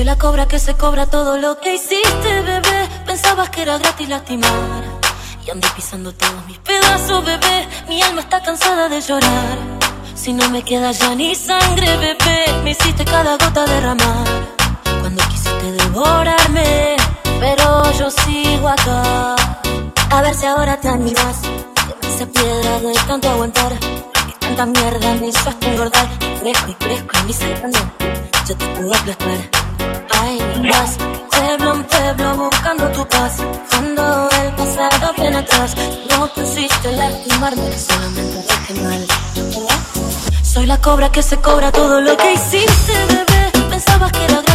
la cobra que se cobra todo lo que hiciste, bebé. Pensabas que era gratis lastimar. Y andé pisando todos mis pedazos, bebé. Mi alma está cansada de llorar. Si no me queda ya ni sangre, bebé. Me hiciste cada gota derramar. Cuando quisiste devorarme. Pero yo sigo acá. A ver si ahora te animas. Esa piedra de tanto aguantar. Tanta mierda me hizo hasta engordar. Fresco y fresco y mi Yo te puedo aplastar. Vas pueblo en pueblo buscando tu paz. Cuando el pasado viene atrás, no quisiste lastimarme, solamente dejé mal. Soy la cobra que se cobra todo lo que hiciste, bebé. Pensabas que era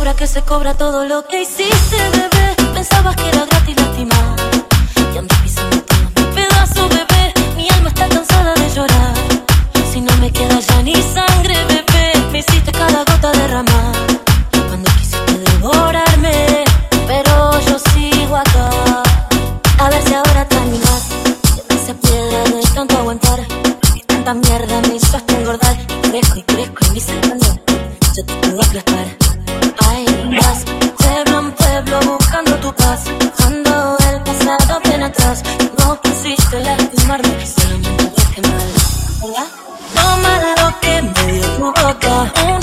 cobra que se cobra todo lo que hiciste, bebé. Pensabas que era gratis lastimar. Y andas pisando todos mis pedazos, bebé. Mi alma está cansada de llorar. Si no me queda ya ni sangre, bebé. Me hiciste cada gota derramar. Cuando quisiste devorarme, pero yo sigo acá. A ver si ahora te animas. Esa piedra de tanto aguantar. Tanta mierda me hizo hasta engordar. Y crezco y crezco y mi sangre. Yo te puedo aplastar. Mal. Toma lo que me dio tu boca.